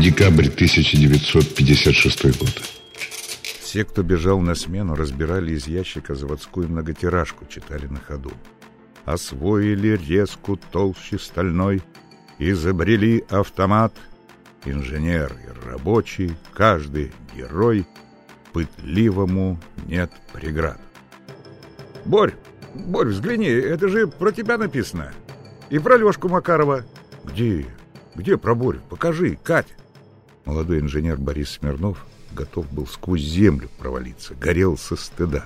Декабрь 1956 год. Все, кто бежал на смену, разбирали из ящика заводскую многотиражку, читали на ходу. Освоили резку толще стальной, изобрели автомат. Инженер и рабочий, каждый герой, пытливому нет преград. Борь, Борь, взгляни, это же про тебя написано. И про Лешку Макарова. Где? Где про Борю? Покажи, Катя. Молодой инженер Борис Смирнов готов был сквозь землю провалиться, горел со стыда.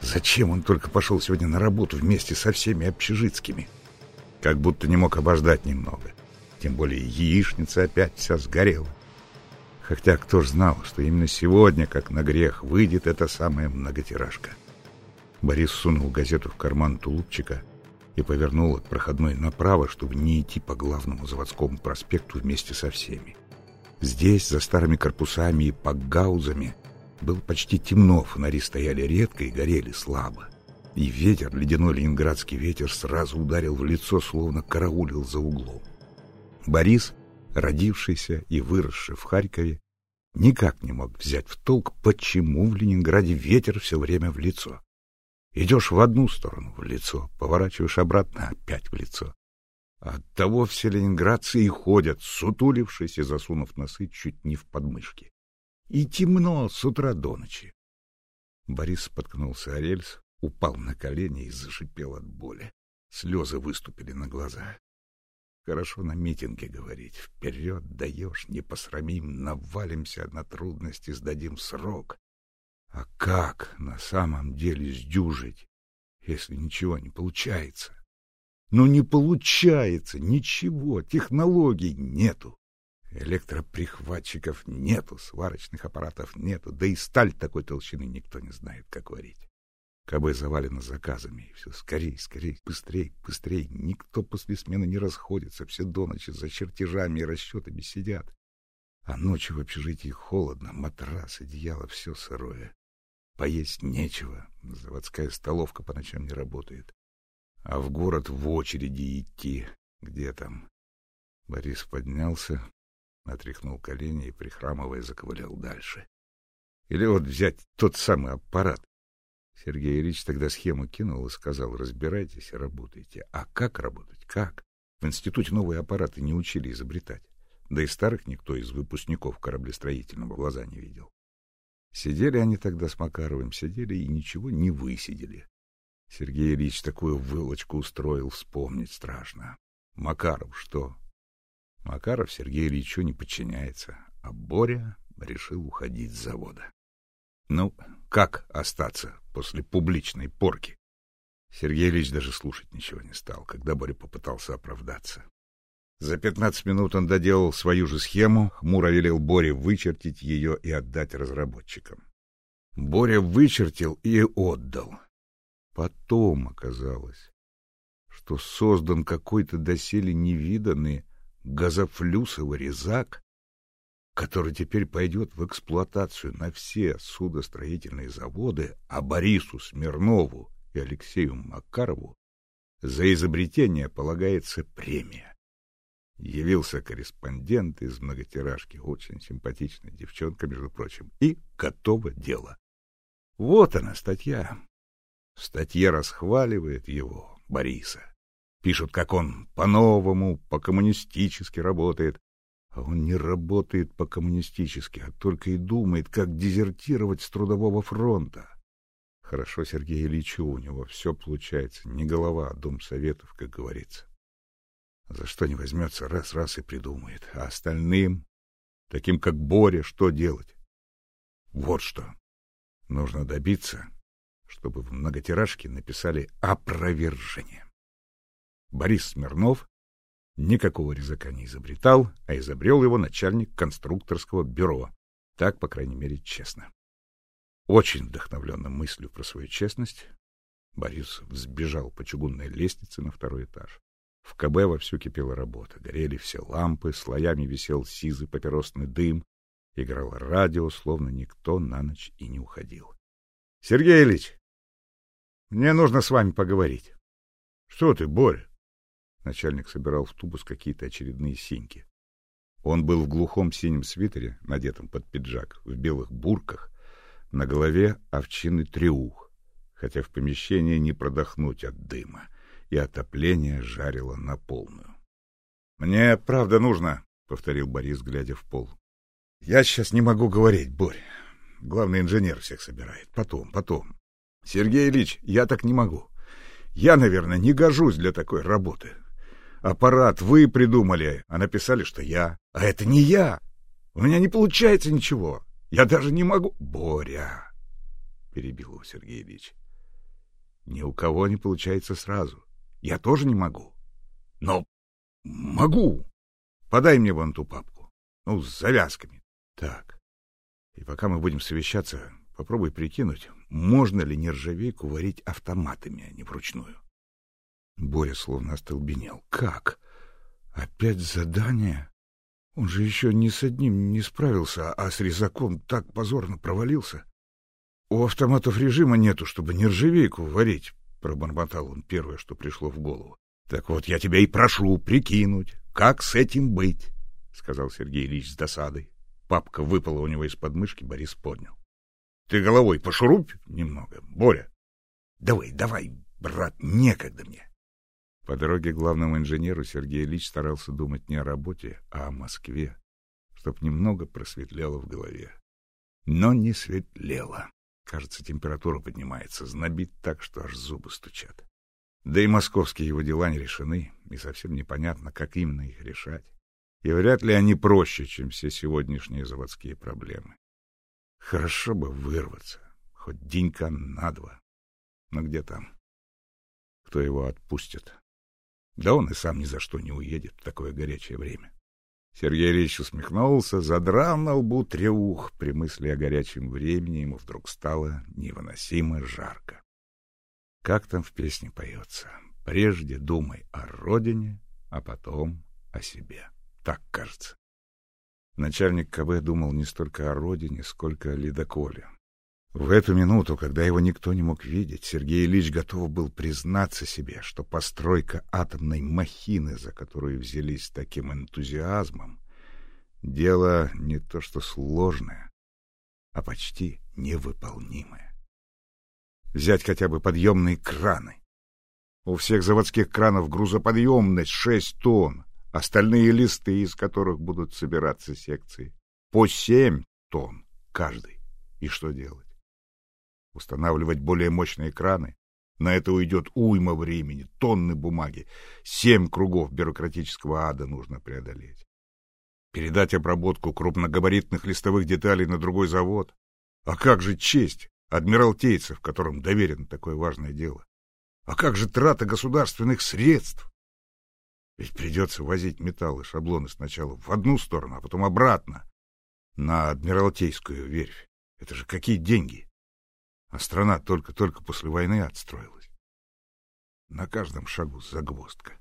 Зачем он только пошел сегодня на работу вместе со всеми общежитскими? Как будто не мог обождать немного. Тем более яичница опять вся сгорела. Хотя кто ж знал, что именно сегодня, как на грех, выйдет эта самая многотиражка. Борис сунул газету в карман тулупчика и повернул от проходной направо, чтобы не идти по главному заводскому проспекту вместе со всеми. Здесь, за старыми корпусами и пакгаузами, было почти темно, фонари стояли редко и горели слабо. И ветер, ледяной ленинградский ветер, сразу ударил в лицо, словно караулил за углом. Борис, родившийся и выросший в Харькове, никак не мог взять в толк, почему в Ленинграде ветер все время в лицо. Идешь в одну сторону — в лицо, поворачиваешь обратно — опять в лицо. Оттого все ленинградцы и ходят, сутулившись и засунув носы чуть не в подмышки. И темно с утра до ночи. Борис споткнулся о рельс, упал на колени и зашипел от боли. Слезы выступили на глаза. Хорошо на митинге говорить. Вперед даешь, не посрамим, навалимся на трудности, сдадим срок. А как на самом деле сдюжить, если ничего не получается? Но не получается ничего, технологий нету. Электроприхватчиков нету, сварочных аппаратов нету, да и сталь такой толщины никто не знает, как варить. КБ завалено заказами, и все скорей, скорей, быстрей, быстрей. Никто после смены не расходится, все до ночи за чертежами и расчетами сидят. А ночью в общежитии холодно, матрас, одеяло, все сырое. Поесть нечего, заводская столовка по ночам не работает а в город в очереди идти. Где там? Борис поднялся, отряхнул колени и, прихрамывая, заковылял дальше. Или вот взять тот самый аппарат. Сергей Ильич тогда схему кинул и сказал, разбирайтесь и работайте. А как работать? Как? В институте новые аппараты не учили изобретать. Да и старых никто из выпускников кораблестроительного глаза не видел. Сидели они тогда с Макаровым, сидели и ничего не высидели. Сергей Ильич такую вылочку устроил, вспомнить страшно. Макаров что? Макаров Сергею Ильичу не подчиняется, а Боря решил уходить с завода. Ну, как остаться после публичной порки? Сергей Ильич даже слушать ничего не стал, когда Боря попытался оправдаться. За пятнадцать минут он доделал свою же схему, хмуро велел Боре вычертить ее и отдать разработчикам. Боря вычертил и отдал. Потом оказалось, что создан какой-то доселе невиданный газофлюсовый резак, который теперь пойдет в эксплуатацию на все судостроительные заводы, а Борису Смирнову и Алексею Макарову за изобретение полагается премия. Явился корреспондент из многотиражки, очень симпатичная девчонка, между прочим, и готово дело. Вот она, статья. В статье расхваливает его, Бориса. Пишут, как он по-новому, по-коммунистически работает. А он не работает по-коммунистически, а только и думает, как дезертировать с трудового фронта. Хорошо Сергею Ильичу, у него все получается. Не голова, а дом советов, как говорится. За что не возьмется, раз-раз и придумает. А остальным, таким как Боря, что делать? Вот что. Нужно добиться, чтобы в многотиражке написали опровержение. Борис Смирнов никакого резака не изобретал, а изобрел его начальник конструкторского бюро. Так, по крайней мере, честно. Очень вдохновленным мыслью про свою честность, Борис взбежал по чугунной лестнице на второй этаж. В КБ вовсю кипела работа. Горели все лампы, слоями висел сизый папиросный дым, играло радио, словно никто на ночь и не уходил. — Сергей Ильич, мне нужно с вами поговорить. — Что ты, Боря? Начальник собирал в тубус какие-то очередные синьки. — Он был в глухом синем свитере, надетом под пиджак, в белых бурках, на голове овчинный треух, хотя в помещении не продохнуть от дыма, и отопление жарило на полную. — Мне правда нужно, — повторил Борис, глядя в пол. — Я сейчас не могу говорить, Борь. Главный инженер всех собирает. Потом, потом. Сергей Ильич, я так не могу. Я, наверное, не гожусь для такой работы. Аппарат вы придумали, а написали, что я. А это не я. У меня не получается ничего. Я даже не могу... Боря, перебил его Сергей Ильич. Ни у кого не получается сразу. Я тоже не могу. Но могу. Подай мне вон ту папку. Ну, с завязками. Так. И пока мы будем совещаться, попробуй прикинуть, можно ли нержавейку варить автоматами, а не вручную. Боря словно остолбенел. Как? Опять задание? Он же еще ни с одним не справился, а с резаком так позорно провалился. У автоматов режима нету, чтобы нержавейку варить, пробормотал он первое, что пришло в голову. Так вот, я тебя и прошу прикинуть, как с этим быть, сказал Сергей Ильич с досадой. Папка выпала у него из подмышки, Борис поднял. Ты головой пошурупь немного, Боря. Давай, давай, брат, некогда мне. По дороге к главному инженеру Сергей Ильич старался думать не о работе, а о Москве, чтоб немного просветлело в голове. Но не светлело. Кажется, температура поднимается, знобит так, что аж зубы стучат. Да и московские его дела не решены, и совсем непонятно, как именно их решать. И вряд ли они проще, чем все сегодняшние заводские проблемы. Хорошо бы вырваться, хоть денька на два. Но где там? Кто его отпустит? Да он и сам ни за что не уедет в такое горячее время. Сергей Ильич усмехнулся, задрал на лбу треух. При мысли о горячем времени ему вдруг стало невыносимо жарко. Как там в песне поется? Прежде думай о родине, а потом о себе. Так кажется. Начальник КБ думал не столько о родине, сколько о ледоколе. В эту минуту, когда его никто не мог видеть, Сергей Ильич готов был признаться себе, что постройка атомной махины, за которую взялись с таким энтузиазмом, дело не то что сложное, а почти невыполнимое. Взять хотя бы подъемные краны. У всех заводских кранов грузоподъемность 6 тонн, остальные листы, из которых будут собираться секции, по 7 тонн каждый. И что делать? устанавливать более мощные краны. На это уйдет уйма времени, тонны бумаги, семь кругов бюрократического ада нужно преодолеть. Передать обработку крупногабаритных листовых деталей на другой завод? А как же честь адмиралтейцев, которым доверено такое важное дело? А как же трата государственных средств? Ведь придется возить металлы, шаблоны сначала в одну сторону, а потом обратно, на Адмиралтейскую верфь. Это же какие деньги! а страна только-только после войны отстроилась. На каждом шагу загвоздка.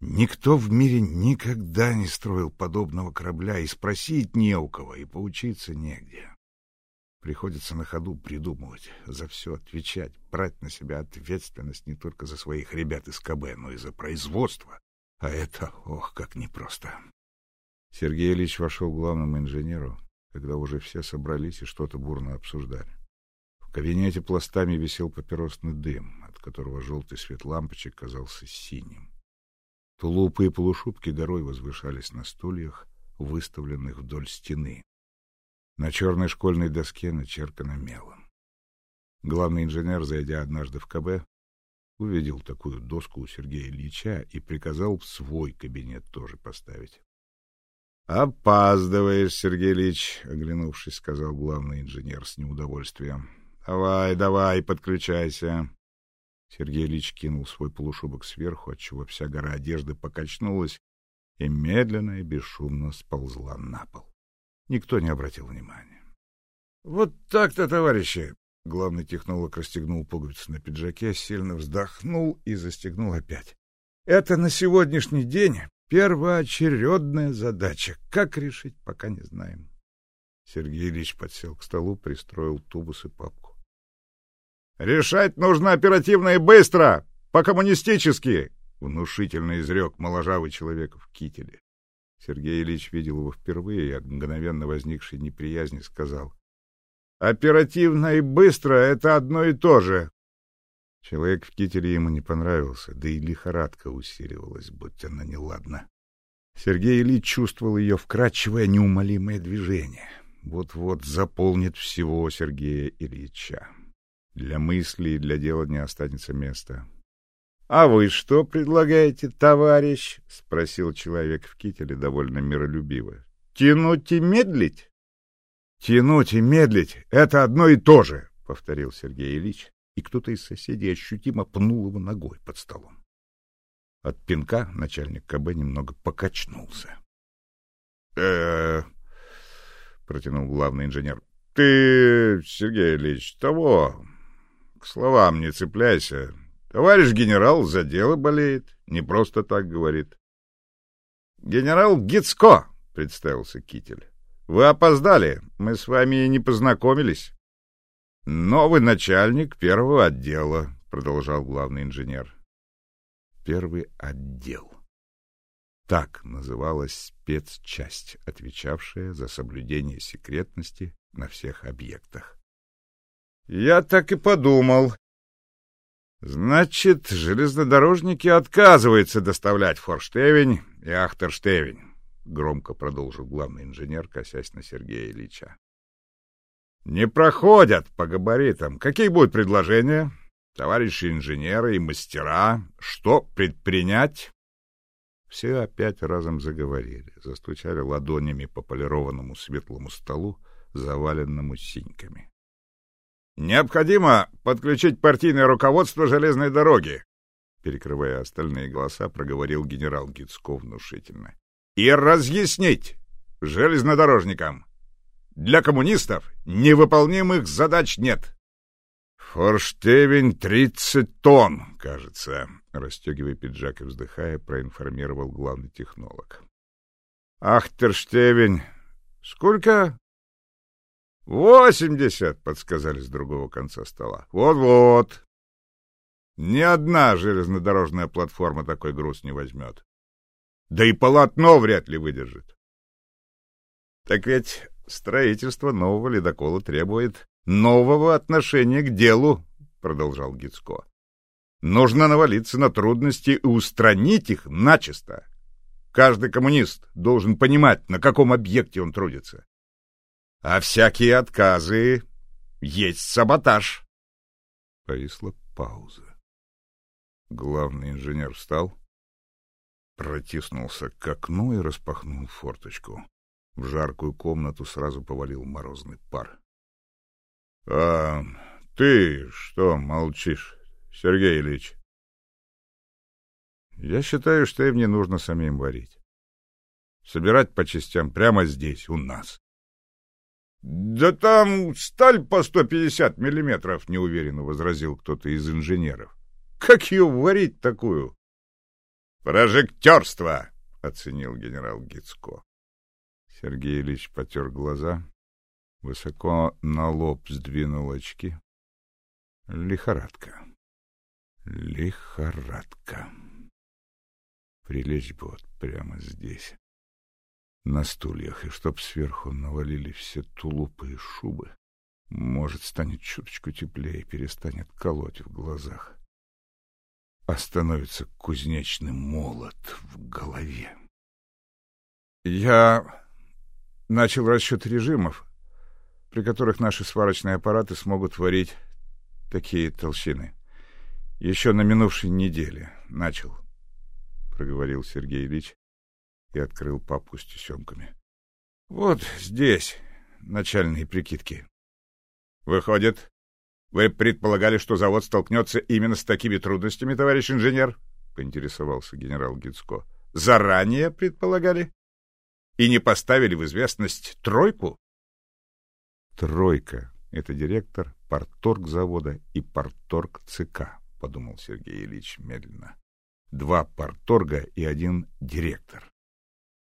Никто в мире никогда не строил подобного корабля, и спросить не у кого, и поучиться негде. Приходится на ходу придумывать, за все отвечать, брать на себя ответственность не только за своих ребят из КБ, но и за производство. А это, ох, как непросто. Сергей Ильич вошел к главному инженеру, когда уже все собрались и что-то бурно обсуждали. В кабинете пластами висел папиросный дым, от которого желтый свет лампочек казался синим. Тулупы и полушубки горой возвышались на стульях, выставленных вдоль стены. На черной школьной доске начеркано мелом. Главный инженер, зайдя однажды в КБ, увидел такую доску у Сергея Ильича и приказал в свой кабинет тоже поставить. — Опаздываешь, Сергей Ильич, — оглянувшись, сказал главный инженер с неудовольствием. Давай, давай, подключайся. Сергей Ильич кинул свой полушубок сверху, отчего вся гора одежды покачнулась и медленно и бесшумно сползла на пол. Никто не обратил внимания. — Вот так-то, товарищи! — главный технолог расстегнул пуговицы на пиджаке, сильно вздохнул и застегнул опять. — Это на сегодняшний день первоочередная задача. Как решить, пока не знаем. Сергей Ильич подсел к столу, пристроил тубус и папку. «Решать нужно оперативно и быстро! По-коммунистически!» — внушительно изрек моложавый человек в кителе. Сергей Ильич видел его впервые и от мгновенно возникшей неприязни сказал. «Оперативно и быстро — это одно и то же!» Человек в кителе ему не понравился, да и лихорадка усиливалась, будь она неладна. Сергей Ильич чувствовал ее вкрадчивое, неумолимое движение. Вот-вот заполнит всего Сергея Ильича. Для мысли и для дела не останется места. — А вы что предлагаете, товарищ? — спросил человек в кителе довольно миролюбиво. — Тянуть и медлить? — Тянуть и медлить — это одно и то же, — повторил Сергей Ильич, и кто-то из соседей ощутимо пнул его ногой под столом. От пинка начальник КБ немного покачнулся. э протянул главный инженер. — Ты, Сергей Ильич, того, к словам не цепляйся. Товарищ генерал за дело болеет, не просто так говорит. — Генерал Гицко, — представился Китель. — Вы опоздали, мы с вами не познакомились. — Новый начальник первого отдела, — продолжал главный инженер. — Первый отдел. Так называлась спецчасть, отвечавшая за соблюдение секретности на всех объектах. Я так и подумал. Значит, железнодорожники отказываются доставлять форштевень и ахтерштевень, громко продолжил главный инженер, косясь на Сергея Ильича. Не проходят по габаритам. Какие будут предложения? Товарищи инженеры и мастера, что предпринять? Все опять разом заговорили, застучали ладонями по полированному светлому столу, заваленному синьками. «Необходимо подключить партийное руководство железной дороги», перекрывая остальные голоса, проговорил генерал Гицко внушительно. «И разъяснить железнодорожникам, для коммунистов невыполнимых задач нет». «Форштевень тридцать тонн, кажется», — расстегивая пиджак и вздыхая, проинформировал главный технолог. «Ахтерштевень... Сколько?» «Восемьдесят!» — подсказали с другого конца стола. «Вот-вот!» Ни одна железнодорожная платформа такой груз не возьмет. Да и полотно вряд ли выдержит. Так ведь строительство нового ледокола требует нового отношения к делу, продолжал Гицко. Нужно навалиться на трудности и устранить их начисто. Каждый коммунист должен понимать, на каком объекте он трудится. А всякие отказы есть саботаж. Повисла пауза. Главный инженер встал, протиснулся к окну и распахнул форточку. В жаркую комнату сразу повалил морозный пар. — А ты что молчишь, Сергей Ильич? — Я считаю, что им не нужно самим варить. Собирать по частям прямо здесь, у нас. — Да там сталь по 150 миллиметров, — неуверенно возразил кто-то из инженеров. — Как ее варить такую? — Прожектерство, — оценил генерал Гицко. Сергей Ильич потер глаза, высоко на лоб сдвинул очки. Лихорадка. Лихорадка. Прилечь бы вот прямо здесь на стульях, и чтоб сверху навалили все тулупы и шубы. Может, станет чуточку теплее, перестанет колоть в глазах. Остановится кузнечный молот в голове. Я начал расчет режимов, при которых наши сварочные аппараты смогут варить такие толщины. Еще на минувшей неделе начал, — проговорил Сергей Ильич, и открыл папку с тесемками. — Вот здесь начальные прикидки. — Выходит, вы предполагали, что завод столкнется именно с такими трудностями, товарищ инженер? — поинтересовался генерал Гицко. — Заранее предполагали? И не поставили в известность тройку? — Тройка — это директор порторг завода и порторг ЦК, — подумал Сергей Ильич медленно. Два порторга и один директор.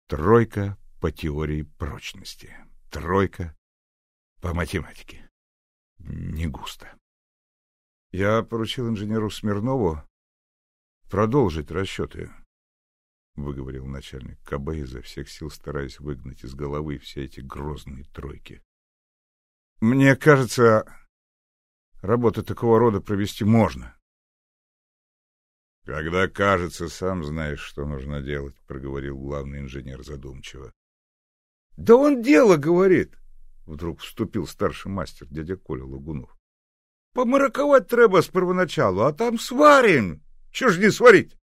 Тройка по теории прочности. Тройка по математике. Не густо. Я поручил инженеру Смирнову продолжить расчеты. выговорил начальник КБ изо всех сил стараясь выгнать из головы все эти грозные тройки. Мне кажется, работы такого рода провести можно. Когда кажется, сам знаешь, что нужно делать, проговорил главный инженер задумчиво. Да он дело говорит, вдруг вступил старший мастер дядя Коля Лагунов. Помараковать треба с первоначалу, а там сварим. Чего ж не сварить?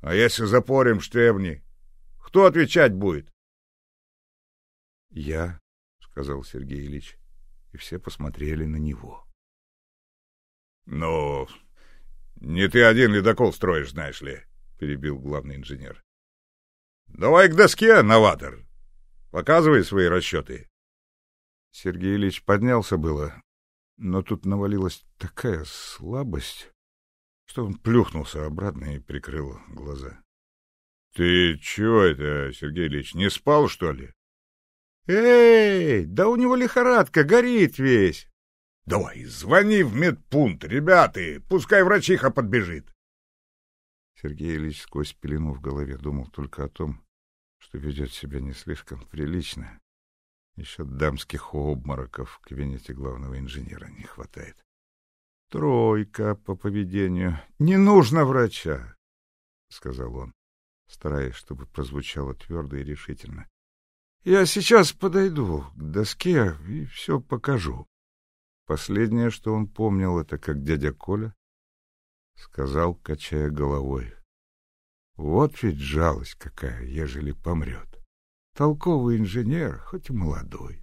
А если запорим штебни, кто отвечать будет? Я, сказал Сергей Ильич, и все посмотрели на него. Ну, не ты один ледокол строишь, знаешь ли, перебил главный инженер. Давай к доске, новатор. Показывай свои расчеты. Сергей Ильич поднялся было, но тут навалилась такая слабость, что он плюхнулся обратно и прикрыл глаза. — Ты чего это, Сергей Ильич, не спал, что ли? — Эй, да у него лихорадка, горит весь. — Давай, звони в медпункт, ребята, пускай врачиха подбежит. Сергей Ильич сквозь пелену в голове думал только о том, что ведет себя не слишком прилично еще дамских обмороков в кабинете главного инженера не хватает. Тройка по поведению. Не нужно врача, сказал он, стараясь, чтобы прозвучало твердо и решительно. Я сейчас подойду к доске и все покажу. Последнее, что он помнил, это как дядя Коля сказал, качая головой. Вот ведь жалость какая, ежели помрет толковый инженер, хоть и молодой.